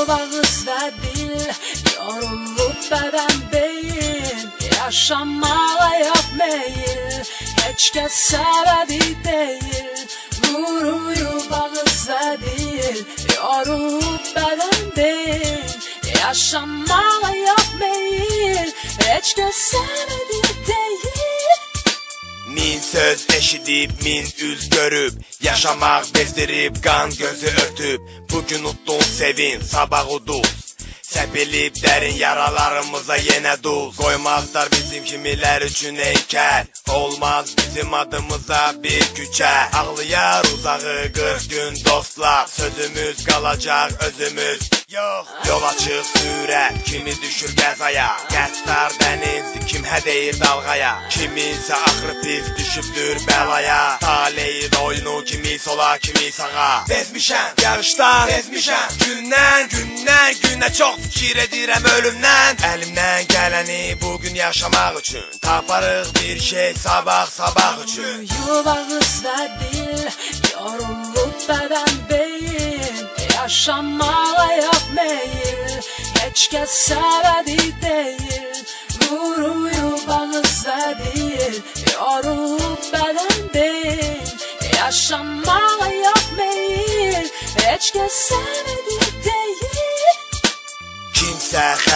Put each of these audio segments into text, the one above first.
kılavuz ve dil Yorulup beden değil Yaşamaya yok meyil Hiç kes sevedi değil. Vuruyu bağız ve dil Yorulup beden değil Yaşamaya yok meyil Hiç kes sevedi değil. Söz eşidib, min üz görüb Yaşamaq bezdirib, qan gözü ötüb Bugün utdun sevin, sabah uduz Səpilib dərin yaralarımıza yenə duz Qoymazlar bizim kimilər üçün heykəl Olmaz bizim adımıza bir küçə Ağlayar uzağı 40 gün dostlar. Sözümüz qalacaq özümüz Yox, yol açıq sürət, kimi düşür qəzaya? Qəddar dəniz, kim hə deyir dalğaya. Kiminsə axırı pis düşübdür bəlaya. Taleyin oyunu kimi sola, kimi sağa. Bezmişəm, yağışdan bezmişəm. Gündən, gündən, günə çox fikir edirəm ölümdən. Əlimdən gələni bugün yaşamaq üçün Taparıq bir şey sabah, sabah üçün. Uyub ağızda dil Yorulub bədən beyin Yaşamağa yox meyil Heç kəs səbəbi deyil Quruyub ağızda dil Yorulub bədən beyin Yaşamağa yox meyil Heç kəs səbəbi deyil Kimsə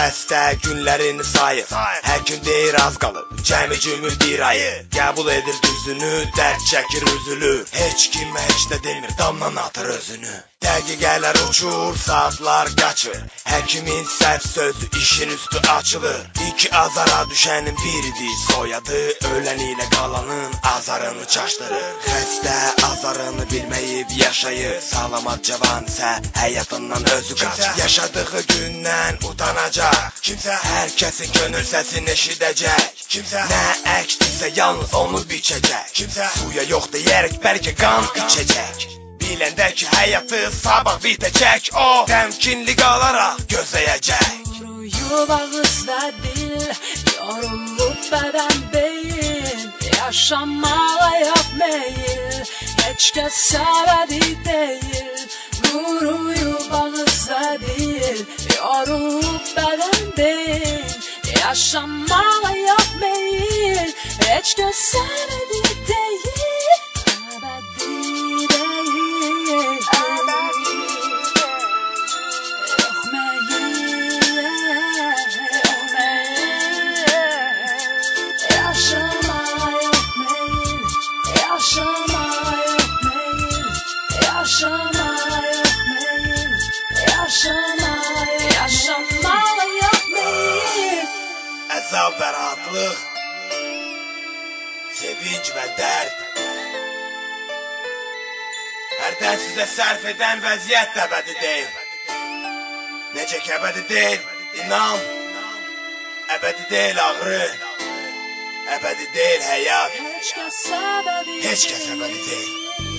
xəstə günlərini sayır Həkim deyir az qalıb, cəmi cümür bir ayı. Qəbul edir düzünü, dərd çəkir üzülür Heç kimə heç də demir, damdan atır özünü. Dəqiqələr uçur, saatlar qaçır. Həkimin səhv sözü işin üstü açılır. İki azara düşənin biridir soyadı Ölən ilə qalanın azarını çaşdırır Xəstə azarını bilməyib yaşayır Salamat cavan isə həyatından özü qaçır Yaşadığı gündən utanacaq. Kimsə hər kəsin könül səsini eşidəcək. Kimsə nə əkdirsə yalnız onu biçəcək. Kimsə suya yox deyərək bəlkə qan içəcək. Biləndə ki həyatı sabah bitəcək. O təmkinli qalaraq gözləyəcək. Quruyub ağızda dil Yorulub bədən beyin Yaşamağa yox meyil Heç kəs səbəbi deyil Quruyub ağızda dil Yorulub bədən beyin Yaşamağa yox meyil Heç kəs səbəbi Yaşamağa Yaşamağa yox meyil Əzab və rahatlıq Sevinc və dərd Hərdən sizə sərf edən vəziyyət də əbədi deyil Necə ki əbədi deyil, inan Əbədi deyil ağrı. Əbədi deyil həyat. Heç kəs səbəbi Heç kəs əbədi deyil